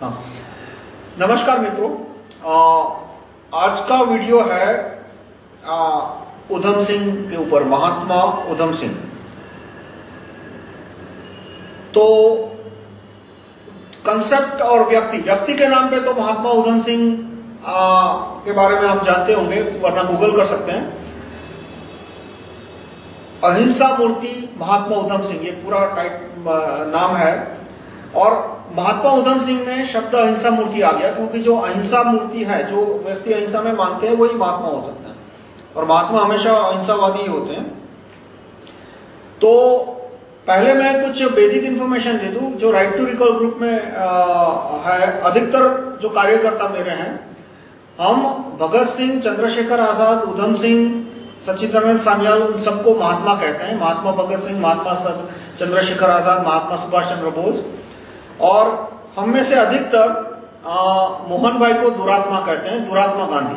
हाँ। नमस्कार मित्रों आज का वीडियो है उधम सिंह के ऊपर, महात्मा उधम सिंह। तो कंसेप्ट और व्यक्ति व्यक्ति के नाम पे तो महात्मा उधम सिंह के बारे में आप जानते होंगे, वरना गूगल कर सकते हैं। अहिंसा मूर्ति महात्मा उधम सिंह, ये पूरा टाइप नाम है। और महात्मा उधम सिंह ने शब्द अहिंसा मूर्ति आ गया क्योंकि जो अहिंसा मूर्ति है जो व्यक्ति अहिंसा में मानते हैं वही महात्मा हो सकता है। और महात्मा हमेशा अहिंसावादी होते हैं। तो पहले मैं कुछ बेसिक इंफॉर्मेशन दे दूँ जो राइट टू रिकॉल ग्रुप में आ, है। अधिकतर जो कार्यकर्ता मेरे हैं हम भगत सिंह चंद्रशेखर आज़ाद उधम सिंह सचिदानंद सान्याल उन सबको महात्मा कहते हैं। महात्मा भगत सिंह महात्मा चंद्रशेखर आज़ाद महात्मा सुभाष चंद्र बोस। और हम में से अधिकतर मोहन भाई को दुरात्मा कहते हैं, दुरात्मा गांधी।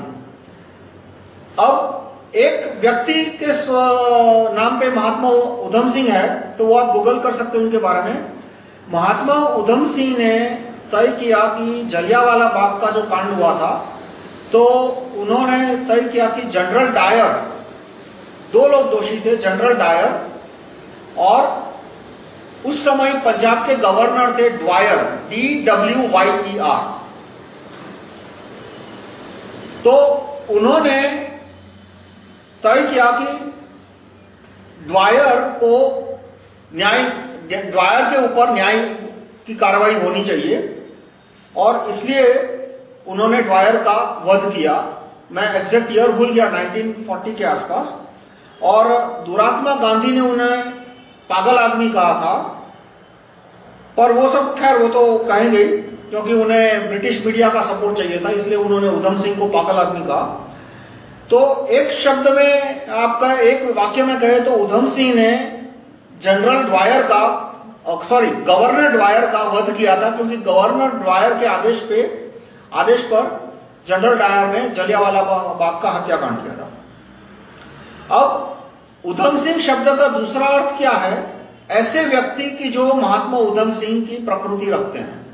अब एक व्यक्ति के नाम पे महात्मा उधम सिंह है तो वो आप गूगल कर सकते हैं उनके बारे में। महात्मा उधम सिंह ने तय किया कि जलियावाला बाग का जो कांड हुआ था तो उन्होंने तय किया कि जनरल डायर, दो लोग दोषी थे, जनरल डायर और उस समय पंजाब के गवर्नर थे Dwyer D W Y E R तो उन्होंने तय किया कि ड्वायर को न्याय, ड्वायर के ऊपर न्याय की कार्रवाई होनी चाहिए, और इसलिए उन्होंने ड्वायर का वध किया। मैं एग्जैक्ट ईयर भूल गया 1940 के आसपास। और दुरात्मा गांधी ने उन्हें पागल आदमी कहा था। पर वो सब, खैर, वो तो कहेंगे क्योंकि उन्हें ब्रिटिश मीडिया का सपोर्ट चाहिए था, इसलिए उन्होंने उधम सिंह को पागल आदमी कहा। तो एक शब्द में आपका एक वाक्य में कहे तो उधम सिंह ने जनरल ड्वायर का सॉरी गवर्नर ड्वायर का वध किया था, क्योंकि गवर्नर ड्वायर के आदेश पे, आदेश पर जनरल डायर ने जलियावाला बाग का हत्याकांड किया था। अब उधम सिंह शब्द का दूसरा अर्थ क्या है? ऐसे व्यक्ति की जो महात्मा उधम सिंह की प्रकृति रखते हैं।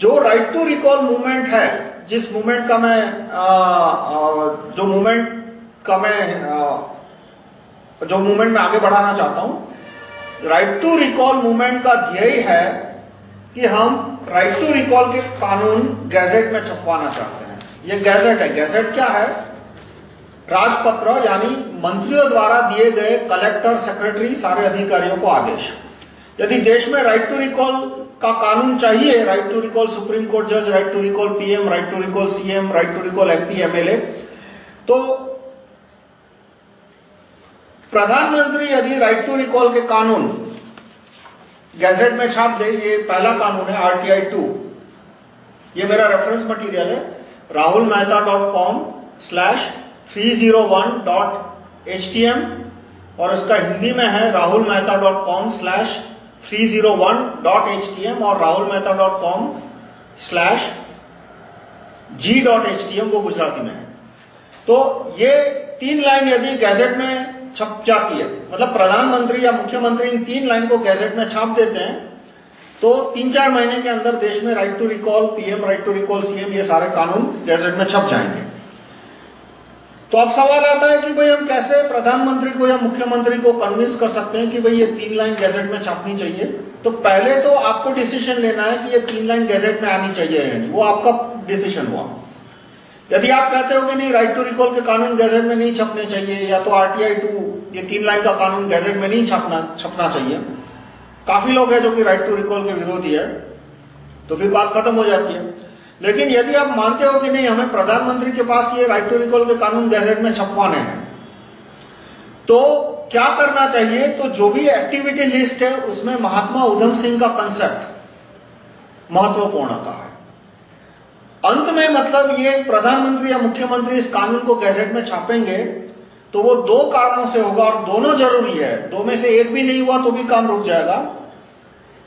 जो राइट टू रिकॉल मूवमेंट है जिस मूवमेंट का मैं आ, आ, जो मूवमेंट का मैं आ, जो मूवमेंट में आगे बढ़ाना चाहता हूँ राइट टू रिकॉल मूवमेंट का ध्येय है कि हम राइट टू रिकॉल के कानून गैजेट में छपवाना चाहते हैं। ये गैजेट है। गैजेट क्या है? राजपत्र यानी मंत्रियों द्वारा दिए गए कलेक्टर सेक्रेटरी सारे अधिकारियों को आदेश। यदि देश में राइट टू रिकॉल का कानून चाहिए right to recall supreme court जज right to recall PM right to recall CM right to recall MP MLA तो प्रधानमंत्री यदि राइट टू रिकॉल के कानून, गैजेट में छाप दे, ये पहला कानून है आरटीआई टू ये मेरा रेफरेंस मटेरियल है, Rahul Mehta dot com slash 301.htm और इसका हिंदी में है एच टी एम और एच टी एम वो गुजराती में है। तो ये तीन लाइन यदि गैजेट में छप जाती है मतलब प्रधानमंत्री या मुख्यमंत्री इन तीन लाइन को गैजेट में छाप देते हैं तो तीन चार महीने के अंदर देश में right to recall PM right to recall CM ये सारे कानून गैजेट में छप जाएँगे। तो अब सवाल आता है कि भाई हम कैसे प्रधानमंत्री को या मुख्यमंत्री को कन्विंस कर सकते हैं कि भाई ये तीन लाइन गैजेट में छापनी चाहिए? तो पहले तो आपको डिसीज़न लेना है कि ये तीन लाइन गैजेट में आनी चाहिए या नहीं। वो आपका डिसीज़न हुआ। यदि आप कहते हो कि नहीं राइट टू रिकॉल के कानून गैजेट में नहीं छपने चाहिए, या तो आरटीआई टू ये तीन लाइन का कानून गैजेट में नहीं छपना छपना चाहिए। काफ़ी लोग हैं जो कि राइट टू रिकॉल के विरोधी है। तो फिर बात खत्म हो जाती है। लेकिन यदि आप मानते हो कि नहीं, हमें प्रधानमंत्री के पास ये राइट टू रिकॉल के कानून गैजेट में छपवाने हैं तो क्या करना चाहिए? तो जो भी एक्टिविटी लिस्ट है, उसमें महात्मा उधम सिंह का कंसेप्ट महत्वपूर्ण का है। अंत में मतलब ये प्रधानमंत्री या मुख्यमंत्री इस कानून को गैजेट में छापेंगे तो वो दो कारणों से होगा और दोनों ज़रूरी है। दो में से एक भी नहीं हुआ तो भी काम रुक जाएगा।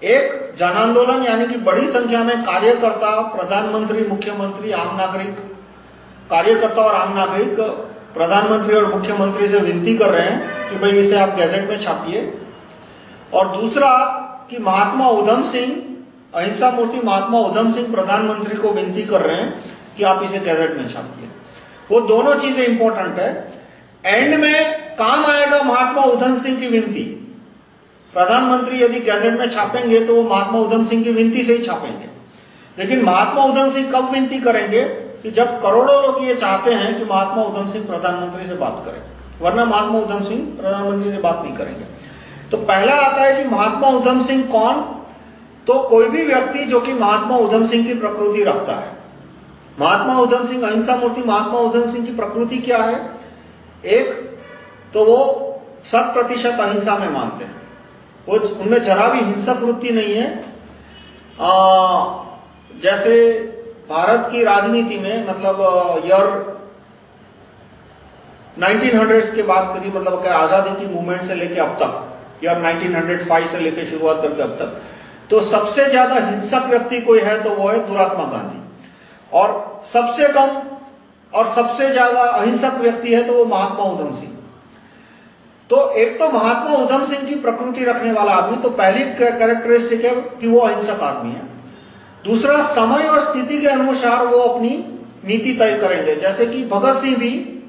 एक जन आंदोलन यानी कि बड़ी संख्या में कार्यकर्ता, प्रधानमंत्री, मुख्यमंत्री, आम नागरिक, कार्यकर्ता और आम नागरिक प्रधानमंत्री और मुख्यमंत्री से विनती कर रहे हैं कि भाई इसे आप गैजेट में छापिए। और दूसरा कि महात्मा उधम सिंह, अहिंसा मूर्ति महात्मा उधम सिंह प्रधानमंत्री को विनती कर रहे हैं कि आप इसे गैजेट में छापिए। वो दोनों चीज़ें इंपॉर्टेंट है। एंड में काम आएगा महात्मा उधम सिंह की विनती। प्रधानमंत्री यदि गैजेट में छापेंगे तो वो महात्मा उधम सिंह की विनती से ही छापेंगे। लेकिन महात्मा उधम सिंह कब विनती करेंगे कि जब करोड़ों लोग ये चाहते हैं कि महात्मा उधम सिंह प्रधानमंत्री से बात करें, वरना महात्मा उधम सिंह प्रधानमंत्री से बात नहीं करेंगे। तो पहला आता है कि महात्मा उधम सिंह कौन? तो कोई भी व्यक्ति जो कि महात्मा उधम सिंह की प्रकृति रखता है। महात्मा उधम सिंह, अहिंसा मूर्ति महात्मा उधम सिंह की प्रकृति क्या है? एक तो वो शत प्रतिशत अहिंसा में मानते हैं। वो उनमें जरा भी हिंसक वृत्ति नहीं है। आ, जैसे भारत की राजनीति में मतलब ईयर 1900 के बाद करीब मतलब आज़ादी की मूवमेंट से लेकर अब तक ईयर 1905 से लेकर शुरुआत करके अब तक। तो सबसे ज़्यादा हिंसक व्यक्ति कोई है तो वो है दुरात्मा गांधी। और सबसे कम और सबसे ज़्यादा अहिंसक व्यक्ति है तो वो महात्मा उधम सिंह। तो एक तो महात्मा उधम सिंह की प्रकृति रखने वाला आदमी तो पहली कैरेक्टरिस्टिक है कि वो अहिंसक आदमी है। दूसरा, समय और स्थिति के अनुसार वो अपनी नीति तय करेंगे। जैसे कि भगत सिंह भी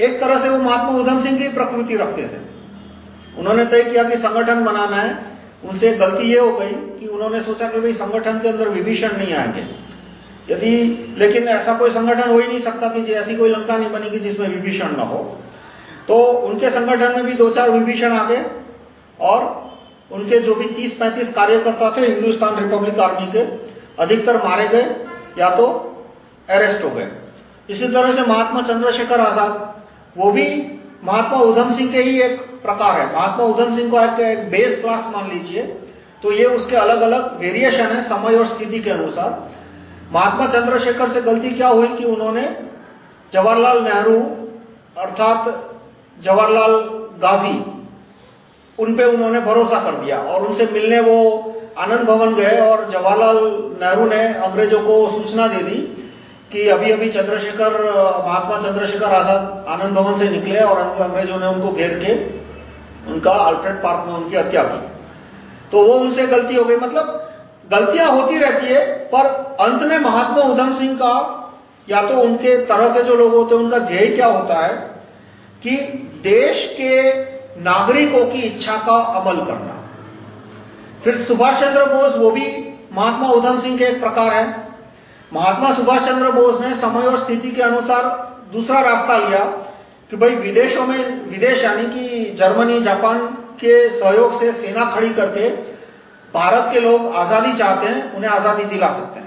एक तरह से वो महात्मा उधम सिंह की प्रकृति रखते थे। उन्होंने तय किया कि संगठन बनाना है। उनसे गलती ये हो गई कि उन्होंने सोचा कि भाई संगठन के अंदर विभीषण नहीं आएँगे। यदि, लेकिन ऐसा कोई संगठन हो ही नहीं सकता कि ऐसी कोई लंका नहीं बनेगी जिसमें विभीषण न हो। तो उनके संगठन में भी दो चार विभीषण आ गए और उनके जो भी 30-35 कार्यकर्ता थे हिंदुस्तान रिपब्लिक आर्मी के अधिकतर मारे गए या तो अरेस्ट हो गए। इसी तरह से महात्मा चंद्रशेखर आज़ाद वो भी महात्मा उधम सिंह के ही एक प्रकार है। महात्मा उधम सिंह को एक, एक बेस क्लास मान लीजिए तो ये उसके अलग अलग वेरिएशन है समय और स्थिति के अनुसार। महात्मा चंद्रशेखर से गलती क्या हुई कि उन्होंने जवाहरलाल नेहरू अर्थात जवाहरलाल गाजी उन पे उन्होंने भरोसा कर दिया और उनसे मिलने वो आनंद भवन गए और जवाहरलाल नेहरू ने अंग्रेज़ों को सूचना दे दी कि अभी अभी चंद्रशेखर, महात्मा चंद्रशेखर आज़ाद आनंद भवन से निकले और अंग्रेज़ों ने उनको घेर के उनका अल्फ्रेड पार्क में उनकी हत्या की। तो वो उनसे गलती हो गई। मतलब गलतियाँ होती रहती है, पर अंत में महात्मा उधम सिंह का या तो उनके तरह के जो लोग होते हैं, उनका ध्येय क्या होता है? कि देश के नागरिकों की इच्छा का अमल करना। फिर सुभाष चंद्र बोस, वो भी महात्मा उधम सिंह के एक प्रकार है। महात्मा सुभाष चंद्र बोस ने समय और स्थिति के अनुसार दूसरा रास्ता लिया कि भाई विदेशों में, विदेश यानी कि जर्मनी, जापान के सहयोग से सेना खड़ी करके भारत के लोग आज़ादी चाहते हैं, उन्हें आज़ादी दिला सकते हैं।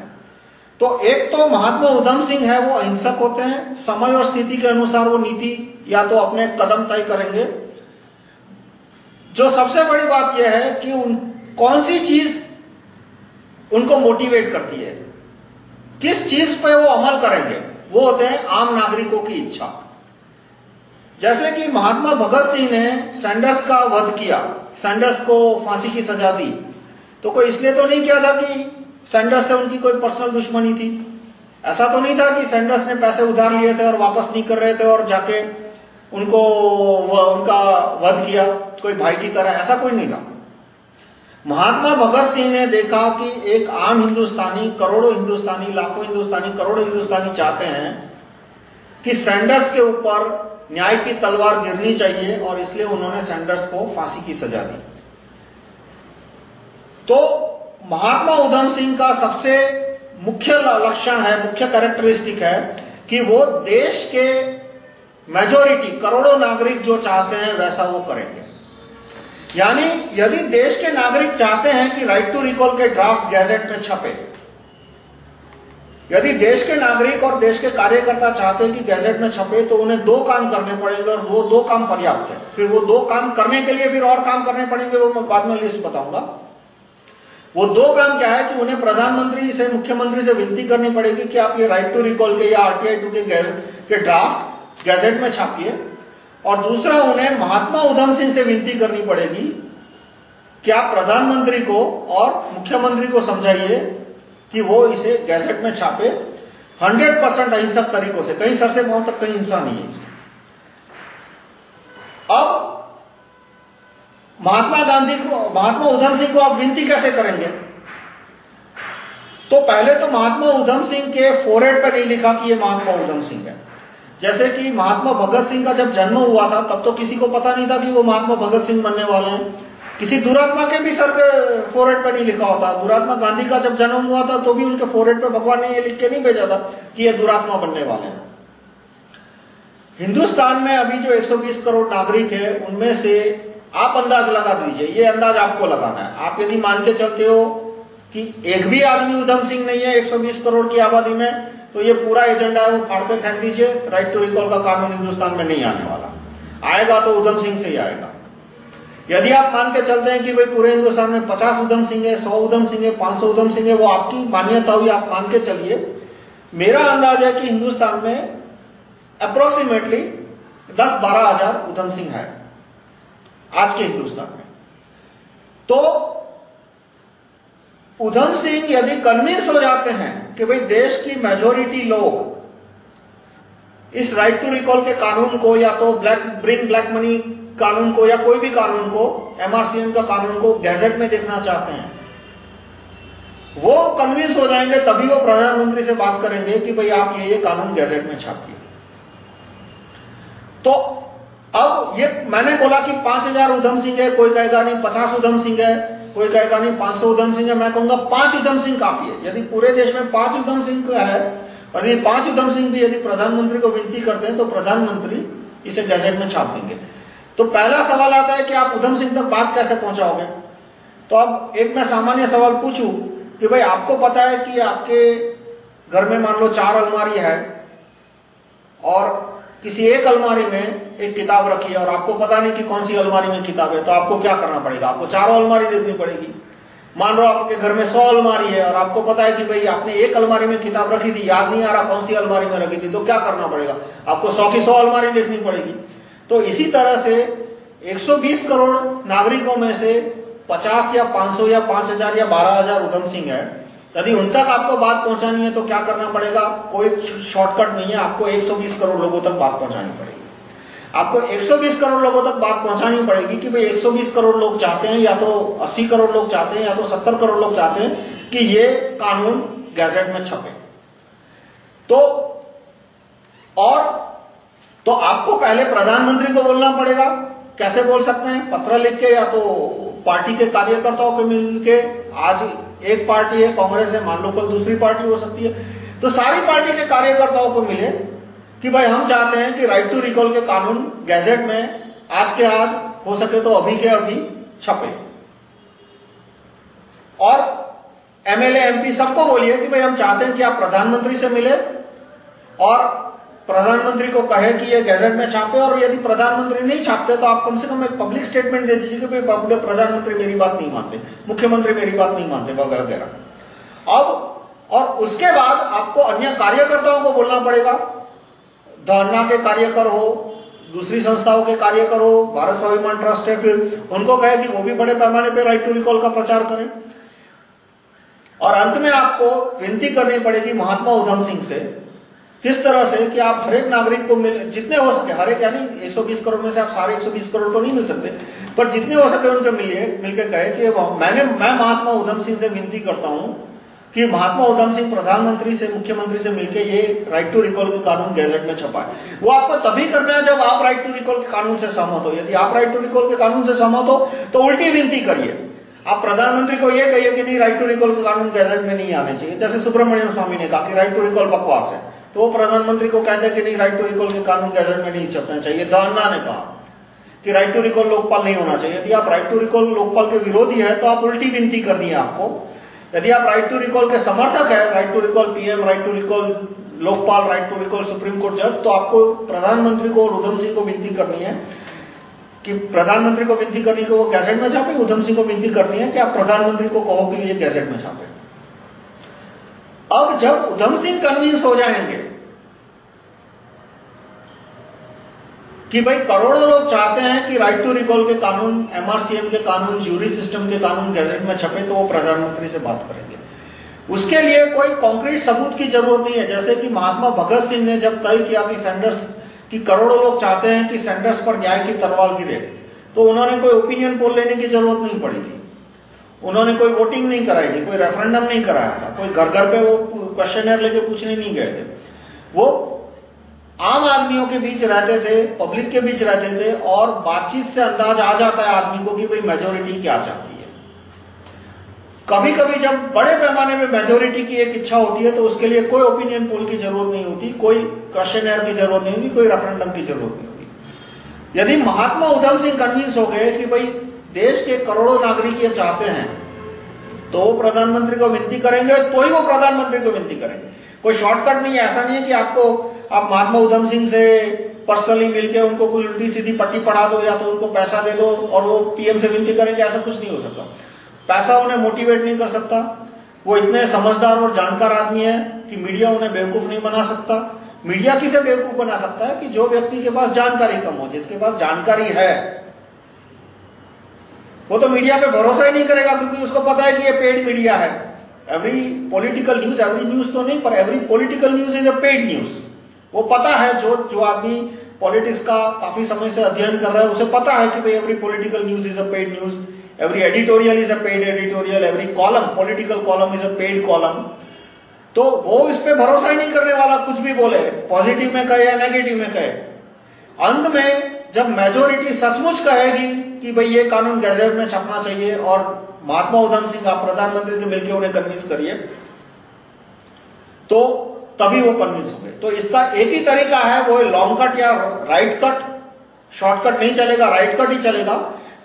तो एक तो महात्मा उधम सिंह है, वो अहिंसक होते हैं। समय और स्थिति के अनुसार वो नीति या तो अपने कदम तय करेंगे। जो सबसे बड़ी बात यह है कि उन, कौन सी चीज़ उनको मोटिवेट करती है? किस चीज़ पे वो अमल करेंगे? वो होते हैं आम नागरिकों की इच्छा। जैसे कि महात्मा भगत सिंह ने सैंडर्स का वध किया, सैंडर्स को फांसी की सजा दी। तो कोई इसलिए तो नहीं किया था कि सैंडर्स से उनकी कोई पर्सनल दुश्मनी थी। ऐसा तो नहीं था कि सैंडर्स ने पैसे उधार लिए थे और वापस नहीं कर रहे थे और जाके उनको उनका वध किया, कोई भाई की तरह, ऐसा कोई नहीं था। महात्मा भगत सिंह ने देखा कि एक आम हिंदुस्तानी, करोड़ों हिंदुस्तानी, लाखों हिंदुस्तानी, करोड़ों हिंदुस्तानी चाहते हैं कि सैंडर्स के ऊपर न्याय की तलवार गिरनी चाहिए और इसलिए उन्होंने सैंडर्स को फांसी की सजा दी। तो महात्मा उधम सिंह का सबसे मुख्य लक्षण है, मुख्य कैरेक्टरिस्टिक है कि वो देश के मेजोरिटी करोड़ों नागरिक जो चाहते हैं, वैसा वो करेंगे। यानी यदि देश के नागरिक चाहते हैं कि राइट टू रिकॉल के ड्राफ्ट गैजेट में छपे, यदि देश के नागरिक और देश के कार्यकर्ता चाहते हैं कि गैजेट में छपे तो उन्हें दो काम करने पड़ेंगे और वो दो काम पर्याप्त है। फिर वो दो काम करने के लिए फिर और काम करने पड़ेंगे, वो मैं बाद में लिस्ट बताऊँगा। वो दो काम क्या है कि उन्हें प्रधानमंत्री से मुख्यमंत्री से विनती करनी पड़ेगी कि आप ये राइट टू रिकॉल के या आरटीआई टू के, के ड्राफ्ट गैजेट में छापिए। और दूसरा उन्हें महात्मा उधम सिंह से विनती करनी पड़ेगी कि आप प्रधानमंत्री को और मुख्यमंत्री को समझाइए कि वो इसे गैजेट में छापे। 100 परसेंट अहिंसक तरीकों से कहीं सर से पाँव तक कहीं हिंसा नहीं है अब महात्मा गांधी को, महात्मा उधम सिंह को आप विनती कैसे करेंगे? तो पहले तो महात्मा उधम सिंह के फोरेड पर नहीं लिखा कि ये महात्मा उधम सिंह है। जैसे कि महात्मा भगत सिंह का जब जन्म हुआ था, तब तो किसी को पता नहीं था कि वो महात्मा भगत सिंह बनने वाले हैं। किसी दुरात्मा के भी सर के फोरेड पर नहीं लिखा होता। दुरात्मा गांधी का जब जन्म हुआ था तो भी उनके फोरेड पर भगवान ने ये लिख के नहीं भेजा था कि ये दुरात्मा बनने वाले हैं। हिंदुस्तान में अभी जो 120 करोड़ नागरिक है, उनमें से आप अंदाज लगा दीजिए, ये अंदाज आपको लगाना है। आप यदि मान के चलते हो कि एक भी आदमी उधम सिंह नहीं है 120 करोड़ की आबादी में तो ये पूरा एजेंडा है, वो फाड़ के फेंक दीजिए राइट टू रिकॉल का कानून हिंदुस्तान में नहीं आने वाला। आएगा तो उधम सिंह से ही आएगा। यदि आप मान के चलते हैं कि भाई पूरे हिंदुस्तान में 50 उधम सिंह है 100 उधम सिंह है 500 उधम सिंह है, वो आपकी मान्यता हुई, आप मान के चलिए। मेरा अंदाज है कि हिंदुस्तान में अप्रोक्सीमेटली 10-12 हज़ार उधम सिंह है। आज के हिंदुस्तान में। तो उधम सिंह यदि कन्विंस हो जाते हैं कि भाई देश की मेजोरिटी लोग इस राइट टू रिकॉल के कानून को या तो ब्लैक ब्रिंग ब्लैक मनी कानून को या कोई भी कानून को एमआरसीएम का कानून को गैजेट में देखना चाहते हैं, वो कन्विंस हो जाएँगे, तभी वो प्रधानमंत्री से बात करेंगे कि भाई आप ये ये कानून गैजेट में छापिए। तो अब ये मैंने बोला कि 5000 उधम सिंह है, कोई कहेगा नहीं 50 उधम सिंह है, कोई कहेगा नहीं 500 उधम सिंह है, मैं कहूँगा पाँच उधम सिंह काफ़ी है यदि पूरे देश में पाँच उधम सिंह है, और ये पाँच उधम सिंह भी यदि प्रधानमंत्री को विनती करते हैं तो प्रधानमंत्री इसे गैजेट में छाप देंगे। तो पहला सवाल आता है कि आप उधम सिंह तक बात कैसे पहुंचाओगे? तो अब एक मैं सामान्य सवाल पूछूँ कि भाई, आपको पता है कि आपके घर में मान लो चार अलमारी है, और किसी एक अलमारी में एक किताब रखी है और आपको पता नहीं कि कौन सी अलमारी में किताब है तो आपको क्या करना पड़ेगा? आपको चारों अलमारी देखनी पड़ेगी। मान लो आपके घर में सौ अलमारी है और आपको पता है कि भाई आपने एक अलमारी में किताब रखी थी, याद नहीं आ रहा कौन सी अलमारी में रखी थी तो क्या करना पड़ेगा? आपको सौ की सौ अलमारी देखनी पड़ेगी। तो इसी तरह से 120 करोड़ नागरिकों में से 50 या 500 या 5000 या 12000 उधम सिंह है। यदि उन तक आपको बात पहुंचानी है तो क्या करना पड़ेगा? कोई शॉर्टकट नहीं है, आपको 120 करोड़ लोगों तक बात पहुंचानी पड़ेगी। आपको 120 करोड़ लोगों तक बात पहुंचानी पड़ेगी कि भाई 120 करोड़ लोग चाहते हैं या तो 80 करोड़ लोग चाहते हैं या तो 70 करोड़ लोग चाहते हैं कि ये कानून गैजेट में छपे। तो और तो आपको पहले प्रधानमंत्री को बोलना पड़ेगा, कैसे बोल सकते हैं? पत्र लिख के या तो पार्टी के कार्यकर्ताओं को मिल के आज एक पार्टी है, कांग्रेस है, मान लो कल दूसरी पार्टी हो सकती है। तो सारी पार्टी के कार्यकर्ताओं को मिले कि भाई हम चाहते हैं कि राइट टू रिकॉल के कानून गैजेट में आज के आज हो सके तो अभी के अभी छपे। और एमएलए एमपी सबको बोलिए कि भाई हम चाहते हैं कि आप प्रधानमंत्री से मिले और प्रधानमंत्री को कहे कि ये गैजेट में छापे और यदि प्रधानमंत्री नहीं छापते तो आप कम से कम एक पब्लिक स्टेटमेंट दे दीजिए कि भाई प्रधानमंत्री मेरी बात नहीं मानते, मुख्यमंत्री मेरी बात नहीं मानते, वगैरह अब, और उसके बाद आपको अन्य कार्यकर्ताओं को बोलना पड़ेगा। धरना के कार्यकर हो, दूसरी संस्थाओं के कार्यकर हो, भारत स्वाभिमान ट्रस्ट है फिर, उनको कहे कि वो भी बड़े पैमाने पर राइट टू रिकॉल का प्रचार करें। और अंत में आपको विनती करनी पड़ेगी महात्मा उधम सिंह से किस तरह से कि आप हर एक नागरिक को मिल, जितने हो सके, हर एक, यानी 120 करोड़ में से आप सारे 120 करोड़ तो नहीं मिल सकते, पर जितने हो सके उनके मिलिए मिलकर कहे कि मैंने, मैं महात्मा उधम सिंह से विनती करता हूँ कि महात्मा उधम सिंह प्रधानमंत्री से, मुख्यमंत्री से मिलकर ये राइट टू रिकॉल के कानून गैजेट में छपाए। वो आपको तभी करना है जब आप राइट टू रिकॉल के कानून से सहमत हो। यदि आप राइट टू रिकॉल के कानून से सहमत हो तो उल्टी विनती करिए। आप प्रधानमंत्री को ये कहिए कि नहीं राइट टू रिकॉल के कानून गैजेट में नहीं आने चाहिए। जैसे सुब्रमण्यम स्वामी ने कहा कि राइट टू रिकॉल बकवास है। तो वो प्रधानमंत्री को कहते हैं कि नहीं राइट टू रिकॉल के कानून गैजेट में नहीं छपना चाहिए। दान्ना ने कहा कि राइट टू रिकॉल लोकपाल नहीं होना चाहिए। यदि आप राइट टू रिकॉल लोकपाल के विरोधी है तो आप उल्टी विनती करनी है आपको। यदि आप राइट टू रिकॉल के समर्थक है right to recall PM right to recall Lokpal right to recall supreme court जज तो आपको प्रधानमंत्री को उधम सिंह को विनती करनी है कि प्रधानमंत्री को विनती करनी कि वो गैजेट में छापे उधम सिंह को विनती करनी है कि आप प्रधानमंत्री को कहो कि ये गैजेट में छापे अब जब उधम सिंह कन्विंस हो जाएँगे कि भाई करोड़ों लोग चाहते हैं कि राइट टू रिकॉल के कानून एमआरसीएम के कानून ज्यूरी सिस्टम के कानून गैजेट में छपे तो वो प्रधानमंत्री से बात करेंगे। उसके लिए कोई कॉन्क्रीट सबूत की ज़रूरत नहीं है। जैसे कि महात्मा भगत सिंह ने जब तय किया कि सेंडर्स कि करोड़ों लोग चाहते हैं कि सेंडर्स पर न्याय की तलवार गिरे तो उन्होंने कोई ओपिनियन पोल लेने की ज़रूरत नहीं पड़ी थी। उन्होंने कोई वोटिंग नहीं कराई थी, कोई रेफरेंडम नहीं कराया था, कोई घर घर पे वो क्वेश्चन लेके पूछने नहीं गए थे। वो आम आदमियों के बीच रहते थे पब्लिक के बीच रहते थे और बातचीत से अंदाज आ जाता है आदमी को कि भाई मेजोरिटी क्या चाहती है। कभी कभी जब बड़े पैमाने में मेजोरिटी की एक इच्छा होती है तो उसके लिए कोई ओपिनियन पोल की ज़रूरत नहीं होती, कोई क्वेश्चन की ज़रूरत नहीं होती, कोई रेफरेंडम की ज़रूरत नहीं होती। यदि महात्मा उधम सिंह कन्विंस हो गए कि भाई देश के करोड़ों नागरिक ये चाहते हैं तो वो प्रधानमंत्री को विनती करेंगे तो ही वो प्रधानमंत्री को विनती करेंगे। कोई शॉर्टकट नहीं है, ऐसा नहीं है कि आपको, आप महात्मा उधम सिंह से पर्सनली मिलकर उनको कोई उल्टी सीधी पट्टी पढ़ा दो या तो उनको पैसा दे दो और वो पीएम से विनती करेंगे, ऐसा कुछ नहीं हो सकता। पैसा उन्हें मोटिवेट नहीं कर सकता। वो इतने समझदार और जानकार आदमी है कि मीडिया उन्हें बेवकूफ़ नहीं बना सकता। मीडिया किसे बेवकूफ़ बना सकता है कि जो व्यक्ति के पास जानकारी कम हो, जिसके पास जानकारी है वो तो मीडिया पे भरोसा ही नहीं करेगा, क्योंकि उसको पता है कि ये पेड मीडिया है। Every political news every news तो नहीं, पर every political news is a paid news वो पता है, जो जो आदमी पॉलिटिक्स का काफ़ी समय से अध्ययन कर रहा है, उसे पता है कि भाई every political news is a paid news every editorial is a paid editorial every column political column is a paid column तो वो इस पे भरोसा ही नहीं करने वाला, कुछ भी बोले पॉजिटिव में कहे या नेगेटिव में कहे। अंत में जब मेजोरिटी सचमुच कहेगी कि भाई ये कानून गैजेट में छपना चाहिए और महात्मा उधम सिंह आप प्रधानमंत्री से मिलकर उन्हें कन्विंस करिए तो तभी वो कन्विंस होंगे। तो इसका एक ही तरीका है, वो लॉन्ग कट या राइट कट शॉर्टकट नहीं चलेगा राइट कट ही चलेगा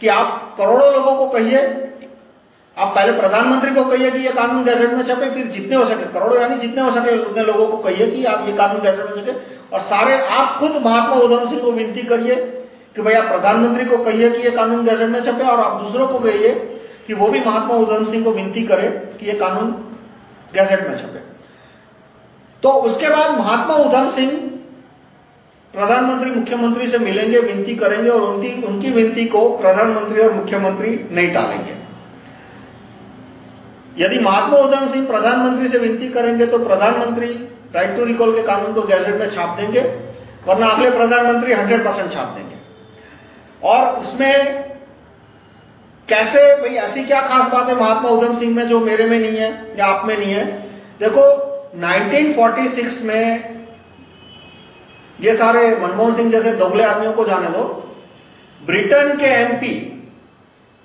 कि आप करोड़ों लोगों को कहिए, आप पहले प्रधानमंत्री को कहिए कि ये कानून गैजेट में छपे, फिर जितने हो सके, करोड़ों यानी जितने हो सके उतने लोगों को कहिए कि आप ये कानून गैजेट में छपे और सारे आप खुद महात्मा उधम सिंह को विनती करिए कि आप प्रधानमंत्री को कहिए कि ये कानून गैजेट में छपे और आप दूसरों को कहिए कि वो भी महात्मा उधम सिंह को विनती करे कि ये कानून गैजेट में छपे। तो उसके बाद महात्मा उधम सिंह प्रधानमंत्री, मुख्यमंत्री से मिलेंगे, विनती करेंगे और उनकी उनकी विनती को प्रधानमंत्री और मुख्यमंत्री नहीं टालेंगे। यदि महात्मा उधम सिंह प्रधानमंत्री से विनती करेंगे तो प्रधानमंत्री राइट टू रिकॉल के कानून को गैजेट में छाप देंगे, वरना अगले प्रधानमंत्री 100 परसेंट छाप देंगे। और उसमें कैसे भाई, ऐसी क्या खास बात है महात्मा उधम सिंह में जो मेरे में नहीं है, या आप में नहीं है? देखो 1946 में ये सारे मनमोहन सिंह जैसे दोगले आदमियों को जाने दो। ब्रिटेन के एमपी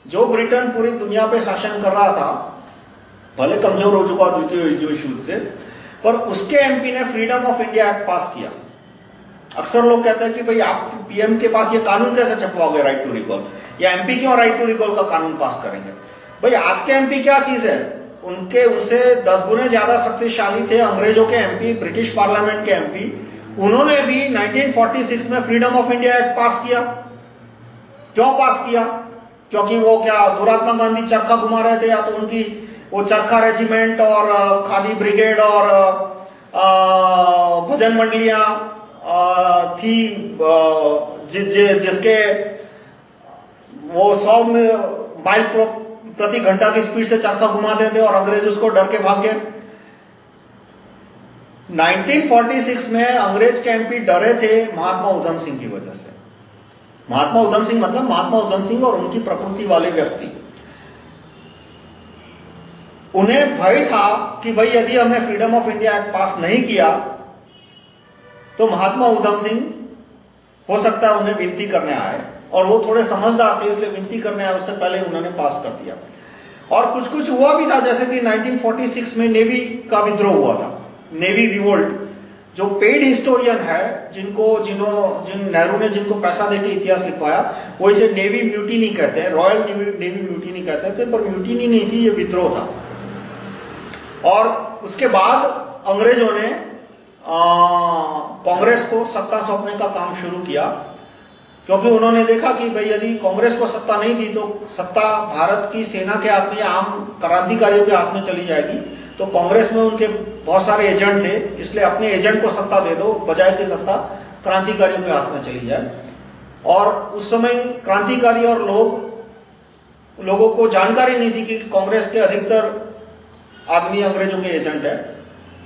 जो ब्रिटेन पूरी दुनिया पे शासन कर रहा था, भले कमज़ोर हो चुका द्वितीय युद्ध से, पर उसके एमपी ने freedom of India act pass किया। अक्सर लोग कहते हैं कि भाई आप पीएम के पास ये कानून कैसे छपवाओगे राइट टू रिकॉल या एमपी क्यों राइट टू रिकॉल का कानून पास करेंगे? भाई आज के एमपी क्या चीज़ है? उनके, उनसे दस गुने ज़्यादा शक्तिशाली थे अंग्रेज़ों के एमपी ब्रिटिश पार्लियामेंट के एमपी उन्होंने भी 1946 में freedom of India act pass किया। क्यों पास किया? क्योंकि वो क्या, दुरात्मा गांधी चरखा घुमा रहे थे या तो उनकी, वो चरखा रेजिमेंट और, खादी ब्रिगेड और भजन मंडलियाँ थी जि, जि, जिसके वो सौ माइल प्रति घंटा की स्पीड से चरखा घुमाते थे और अंग्रेज़ उसको डर के भाग गए। 1946 में अंग्रेज़ के एमपी डरे थे महात्मा उधम सिंह की वजह से। महात्मा उधम सिंह मतलब महात्मा उधम सिंह और उनकी प्रकृति वाले व्यक्ति। उन्हें भय था कि भाई यदि हमने freedom of India act pass नहीं किया तो महात्मा उधम सिंह हो सकता है उन्हें विनती करने आए और वो थोड़े समझदार थे, इसलिए विनती करने आए, उससे पहले उन्होंने पास कर दिया। और कुछ कुछ हुआ भी था, जैसे कि 1946 में नेवी का विद्रोह हुआ था, नेवी रिवोल्ट, जो पेड हिस्टोरियन है, जिनको, जिन्हों, जिन नेहरू ने जिनको पैसा देकर इतिहास लिखवाया, वो इसे नेवी म्यूटिनी कहते हैं, रॉयल नेवी म्यूटिनी कहते थे पर म्यूटिनी नहीं थी, ये विद्रोह था। और उसके बाद अंग्रेज़ों ने कांग्रेस को सत्ता सौंपने का काम शुरू किया, क्योंकि उन्होंने देखा कि भाई यदि कांग्रेस को सत्ता नहीं दी तो सत्ता भारत की सेना के हाथ में आम क्रांतिकारियों के हाथ में चली जाएगी। तो कांग्रेस में उनके बहुत सारे एजेंट थे, इसलिए अपने एजेंट को सत्ता दे दो, बजाय की सत्ता क्रांतिकारियों के हाथ में चली जाए। और उस समय क्रांतिकारी और लोग, लोगों को जानकारी नहीं थी कि कांग्रेस के अधिकतर आदमी अंग्रेज़ों के एजेंट है।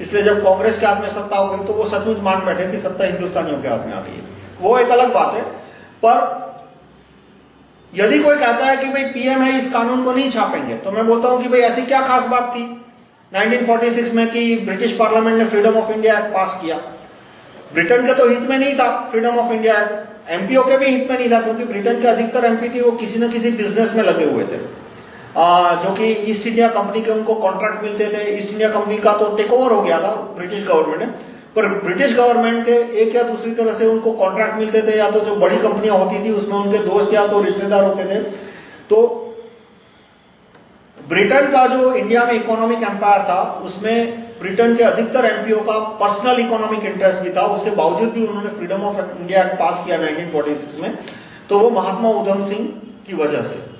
इसलिए जब कांग्रेस के हाथ में सत्ता हो गई तो वो सचमुच मान बैठे कि सत्ता हिंदुस्तानियों के हाथ में आ गई है। वो एक अलग बात है। पर यदि कोई कहता है कि भाई पीएम है, इस कानून को नहीं छापेंगे तो मैं बोलता हूँ कि भाई ऐसी क्या खास बात थी? 1946 में कि ब्रिटिश पार्लियामेंट ने freedom of India act pass किया। ब्रिटेन के तो हित में नहीं था, freedom of India act. MPO के भी हित में नहीं था, क्योंकि ब्रिटेन के अधिकतर एमपी थे, वो किसी न किसी बिज़नेस में लगे हुए थे। जो कि ईस्ट इंडिया कंपनी के उनको कॉन्ट्रैक्ट मिलते थे। ईस्ट इंडिया कंपनी का तो टेक ओवर हो गया था ब्रिटिश गवर्नमेंट ने। पर ब्रिटिश गवर्नमेंट के एक या दूसरी तरह से उनको कॉन्ट्रैक्ट मिलते थे, या तो जो बड़ी कंपनियाँ होती थी, उसमें उनके दोस्त या तो रिश्तेदार होते थे। तो ब्रिटेन का जो इंडिया में इकोनॉमिक एम्पायर था, उसमें ब्रिटेन के अधिकतर एमपीओ का पर्सनल इकोनॉमिक इंटरेस्ट भी था। उसके बावजूद भी उन्होंने freedom of India act pass किया 1946 में। तो वो महात्मा उधम सिंह की वजह से।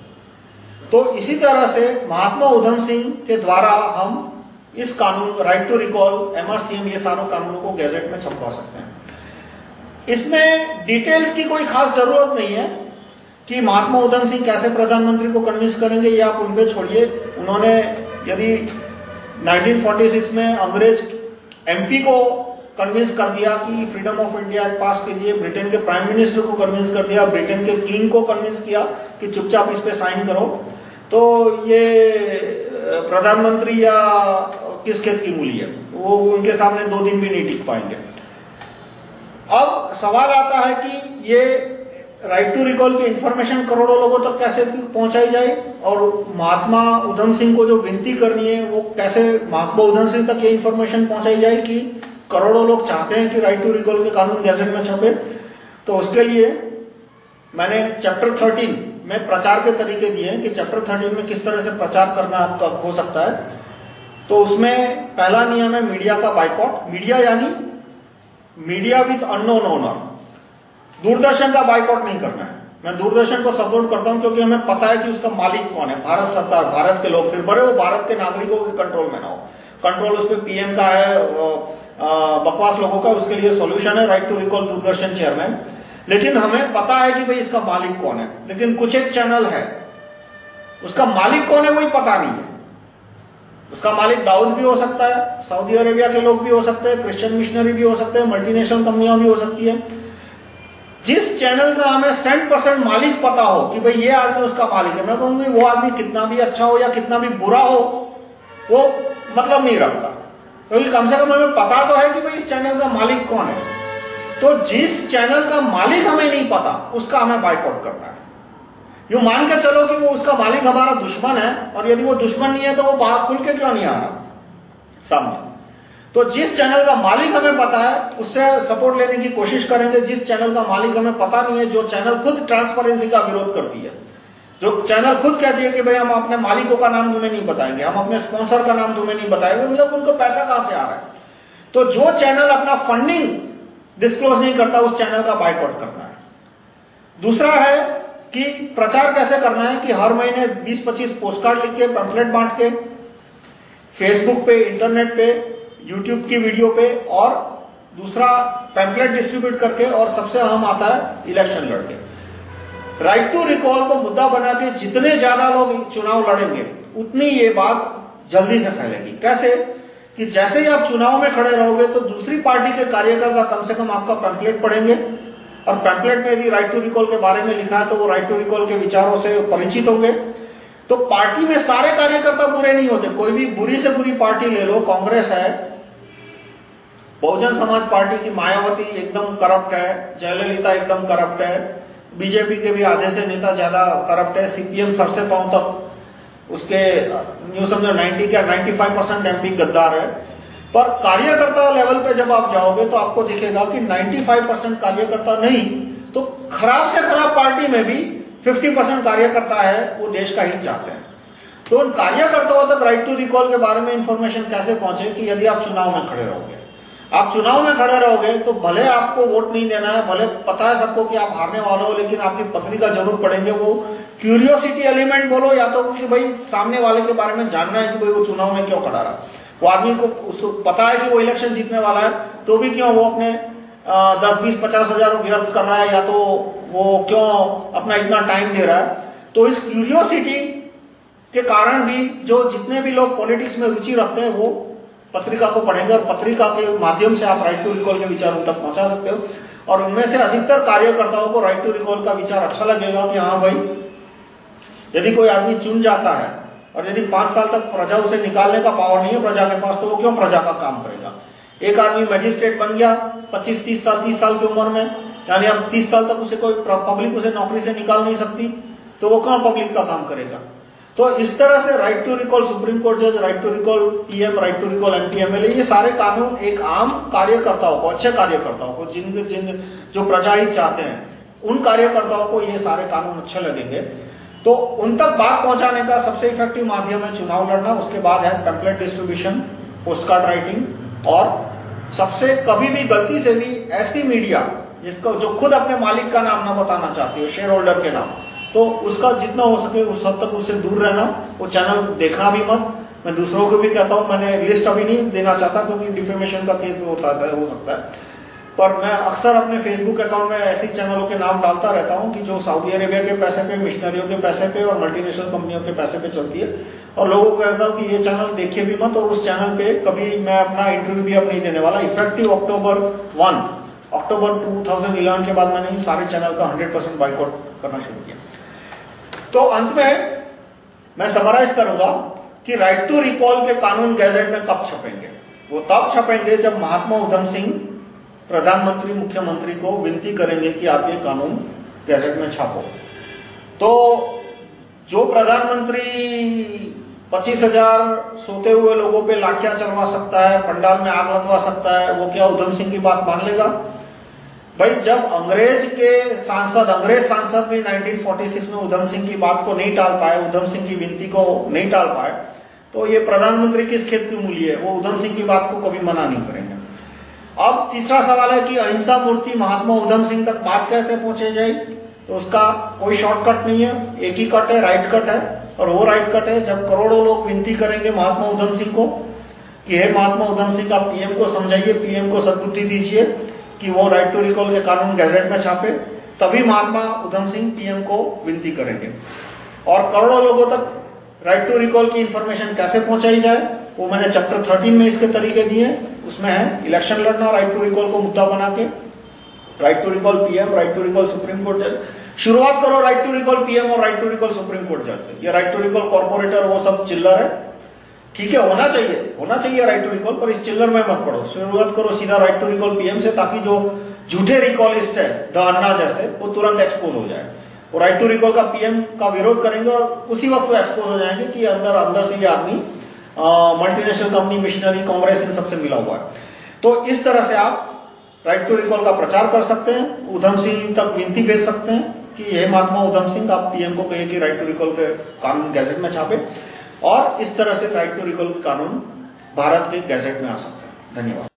तो इसी तरह से महात्मा उधम सिंह के द्वारा हम इस कानून राइट टू रिकॉल एमआरसीएम ये सारों कानूनों को गैजेट में छपवा सकते हैं। इसमें डिटेल्स की कोई खास ज़रूरत नहीं है कि महात्मा उधम सिंह कैसे प्रधानमंत्री को कन्विंस करेंगे, ये आप उनपे छोड़िए। उन्होंने यदि 1946 में अंग्रेज़ एमपी को कन्विंस कर दिया कि फ्रीडम ऑफ़ इंडिया पास कीजिए ब्रिटेन के प्राइम मिनिस्टर को कन्विंस कर दिया ब्रिटेन के किंग को कन्विंस किया कि चुपचाप इस पे साइन करो तो ये प्रधानमंत्री या किस खेत की मूली है? वो उनके सामने दो दिन भी नहीं टिक पाएँगे। अब सवाल आता है कि ये राइट टू रिकॉल की इंफॉर्मेशन करोड़ों लोगों तक कैसे पहुंचाई जाए और महात्मा उधम सिंह को जो विनती करनी है, वो कैसे महात्मा उधम सिंह तक ये इंफॉर्मेशन पहुंचाई जाए कि करोड़ों लोग चाहते हैं कि राइट टू रिकॉल के कानून गैजेट में छपे? तो उसके लिए मैंने चैप्टर 13 में प्रचार के तरीके दिए हैं कि चैप्टर 13 में किस तरह से प्रचार करना आपका हो सकता है। तो उसमें पहला नियम है मीडिया का बाइकआउट मीडिया यानी media with unknown owner Doordarshan का बाइकआउट नहीं करना है। मैं दूरदर्शन को सपोर्ट करता हूँ क्योंकि हमें पता है कि उसका मालिक कौन है। भारत सरकार, भारत के लोग, फिर बड़े वो भारत के नागरिकों के कंट्रोल में ना हो। कंट्रोल उस पर पीएम का है बकवास लोगों का उसके लिए सोल्यूशन है right to recall Doordarshan chairman लेकिन हमें पता है कि भाई इसका मालिक कौन है। लेकिन कुछ एक चैनल है। उसका मालिक कौन है वही पता नहीं है। उसका मालिक दाऊद भी हो सकता है, सऊदी अरेबिया के लोग भी हो सकते हैं, क्रिश्चियन मिशनरी भी हो सकते हैं, मल्टीनेशनल कंपनियाँ भी हो सकती है। जिस चैनल का हमें सेंट परसेंट मालिक पता हो कि भाई ये आदमी उसका मालिक है, मैं कहूँगी वो आदमी कितना भी अच्छा हो या कितना भी बुरा हो, वो मतलब नहीं रखता। क्योंकि कम से कम हमें पता तो है कि भाई इस चैनल का मालिक कौन है। तो जिस चैनल का मालिक हमें नहीं पता, उसका हमें बाइकआउट करना है। यू मान के चलो कि वो उसका मालिक हमारा दुश्मन है, और यदि वो दुश्मन नहीं है तो वो बाहर खुल के क्यों नहीं आ रहा? सामने। तो जिस चैनल का मालिक हमें पता है, उससे सपोर्ट लेने की कोशिश करेंगे। जिस चैनल का मालिक हमें पता नहीं है, जो चैनल खुद ट्रांसपेरेंसी का विरोध करती है। जो चैनल खुद कहती है कि भाई हम अपने मालिकों का नाम तुम्हें नहीं बताएँगे, हम अपने स्पॉन्सर का नाम तुम्हें नहीं बताएँगे मतलब उनको पैसा कहाँ से आ रहा है? तो जो चैनल अपना फंडिंग डिस्क्लोज नहीं करता, उस चैनल का बाइकआउट करना है। दूसरा है कि प्रचार कैसे करना है कि हर महीने 20-25 पोस्टकार्ड लिख के पैम्फलेट बांट के फेसबुक पे इंटरनेट पे यूट्यूब की वीडियो पे और दूसरा पैम्पलेट डिस्ट्रीब्यूट करके और सबसे अहम आता है इलेक्शन लड़के। राइट टू रिकॉल को मुद्दा बना के जितने ज़्यादा लोग चुनाव लड़ेंगे, उतनी ये बात जल्दी से फैलेगी। कैसे? कि जैसे ही आप चुनाव में खड़े रहोगे तो दूसरी पार्टी के कार्यकर्ता कम से कम आपका पैम्पलेट पढ़ेंगे। और पैम्पलेट में यदि राइट टू रिकॉल के बारे में लिखा है तो वो राइट टू रिकॉल के विचारों से परिचित होंगे। तो पार्टी में सारे कार्यकर्ता बुरे नहीं होते। कोई भी बुरी से बुरी पार्टी ले लो, कांग्रेस है, बहुजन समाज पार्टी की मायावती एकदम करप्ट है, जयललिता एकदम करप्ट है, बीजेपी के भी आधे से नेता ज़्यादा करप्ट है, सीपीएम सर से पाँव तक उसके, न्यू समझो 90 क्या 95 परसेंट एमपी गद्दार है। पर कार्यकर्ता लेवल पे जब आप जाओगे तो आपको दिखेगा कि 95 परसेंट कार्यकर्ता नहीं तो खराब से खराब पार्टी में भी 50 परसेंट कार्यकर्ता है, वो देश का हित चाहते हैं। तो उन कार्यकर्ताओं तक राइट टू रिकॉल के बारे में इंफॉर्मेशन कैसे पहुँचे कि यदि आप चुनाव में खड़े रहोगे? आप चुनाव में खड़े रहोगे तो भले आपको वोट नहीं देना है, भले पता है सबको कि आप हारने वाले हो, लेकिन आपकी पत्रिका ज़रूर पड़ेंगे, वो क्यूरियोसिटी एलिमेंट बोलो या तो कि भाई सामने वाले के बारे में जानना है कि भाई वो चुनाव में क्यों खड़ा रहा। वो आदमी को उसको पता है कि वो इलेक्शन जीतने वाला है तो भी क्यों वो अपने दस, बीस, पचास हज़ार रुपये व्यर्थ कर रहा है या तो वो क्यों अपना इतना टाइम दे रहा है। तो इस क्यूरियोसिटी के कारण भी जो जितने भी लोग पॉलिटिक्स में रुचि रखते हैं, वो पत्रिका को पढ़ेंगे और पत्रिका के माध्यम से आप राइट टू रिकॉल के विचारों तक पहुँचा सकते हो। और उनमें से अधिकतर कार्यकर्ताओं को राइट टू रिकॉल का विचार अच्छा लगेगा कि हाँ भाई यदि कोई आदमी चुन जाता है और यदि पाँच साल तक प्रजा उसे निकालने का पावर नहीं है प्रजा के पास तो वो क्यों प्रजा का काम करेगा? एक आदमी मजिस्ट्रेट बन गया 25-30 साल 30 साल की उम्र में, यानी अब 30 साल तक उसे कोई पब्लिक उसे नौकरी से निकाल नहीं सकती तो वो कहाँ पब्लिक का काम करेगा? तो इस तरह से right to recall supreme court जज right to recall PM right to recall MP MLA ये सारे कानून एक आम कार्यकर्ताओं को, अच्छे कार्यकर्ताओं को, जिन जिन, जो प्रजा ही चाहते हैं, उन कार्यकर्ताओं को ये सारे कानून अच्छे लगेंगे। तो उन तक बात पहुँचाने का सबसे इफ़ेक्टिव माध्यम है चुनाव लड़ना, उसके बाद है pamphlet distribution post card writing और सबसे कभी भी गलती से भी ऐसी मीडिया जिसको, जो खुद अपने मालिक का नाम ना बताना चाहती हो शेयर होल्डर के नाम तो उसका जितना हो सके उस हद तक उससे दूर रहना, वो चैनल देखना भी मत। मैं दूसरों को भी कहता हूँ, मैंने लिस्ट अभी नहीं देना चाहता क्योंकि डिफेमेशन का केस भी होता है, हो सकता है। पर मैं अक्सर अपने फेसबुक अकाउंट में ऐसी चैनलों के नाम डालता रहता हूँ कि जो सऊदी अरेबिया के पैसे पे मिशनरियों के पैसे पे और मल्टीनेशनल कंपनियों के पैसे पे चलती है। और लोगों को कहता हूँ कि ये चैनल देखिए भी मत और उस चैनल पे कभी मैं अपना इंटरव्यू भी अब नहीं देने वाला। इफ़ेक्टिव अक्टूबर वन अक्टूबर 2011 के बाद मैंने सारे चैनल का 100 परसेंट बाइकआउट करना शुरू किया। तो अंत में मैं समराइज करूँगा कि राइट टू रिकॉल के कानून गैजेट में कब छपेंगे? वो तब छपेंगे जब महात्मा उधम सिंह प्रधानमंत्री, मुख्यमंत्री को विनती करेंगे कि आप ये कानून गैजेट में छापो। तो जो प्रधानमंत्री पच्चीस हज़ार सोते हुए लोगों पे लाठियाँ चलवा सकता है, पंडाल में आग लगवा सकता है, वो क्या उधम सिंह की बात मान लेगा? भाई, जब अंग्रेज़ के सांसद, अंग्रेज़ सांसद भी 1946 में उधम सिंह की बात को नहीं टाल पाए, उधम सिंह की विनती को नहीं टाल पाए तो ये प्रधानमंत्री किस खेत की मूली है? वो उधम सिंह की बात को कभी मना नहीं करेंगे। अब तीसरा सवाल है कि अहिंसा मूर्ति महात्मा उधम सिंह तक बात कैसे पहुँचे जाए तो उसका कोई शॉर्टकट नहीं है। एक ही कट है राइट कट है, और वो राइट कट है। जब करोड़ों लोग विनती करेंगे महात्मा उधम सिंह को कि हे महात्मा उधम सिंह, आप पीएम को समझाइए पीएम को सदबुद्धि दीजिए कि वो राइट टू रिकॉल के कानून गैजेट में छापे, तभी महात्मा उधम सिंह पीएम को विनती करेंगे। और करोड़ों लोगों तक राइट टू रिकॉल की इंफॉर्मेशन कैसे पहुंचाई जाए, वो मैंने चैप्टर 13 में इसके तरीके दिए। उसमें है इलेक्शन लड़ना राइट टू रिकॉल को मुद्दा बना के right to recall PM right to recall supreme court जज शुरुआत करो राइट टू रिकॉल पीएम और right to recall supreme court जज से। ये राइट टू रिकॉल कॉर्पोरेटर वो सब चिल्लर है। ठीक है, होना चाहिए होना चाहिए राइट टू रिकॉल पर इस चिल्लर में मत पड़ो। शुरुआत करो सीधा राइट टू रिकॉल पीएम से, ताकि जो झूठे रिकॉलिस्ट है द अन्ना जैसे, वो तुरंत एक्सपोज हो जाए। वो राइट टू रिकॉल का पीएम का विरोध करेंगे और उसी वक्त वो एक्सपोज हो जाएँगे कि अंदर अंदर से ये आदमी मल्टीनेशनल कंपनी मिशनरी कांग्रेस इन सबसे मिला हुआ है। तो इस तरह से आप राइट टू रिकॉल का प्रचार कर सकते हैं, उधम सिंह तक विनती भेज सकते हैं कि यह महात्मा उधम सिंह, आप पीएम को कहिए कि राइट टू रिकॉल के कानून गैजेट में छापे और इस तरह से राइट टू रिकॉल कानून भारत के गैजेट में आ सकते हैं। धन्यवाद।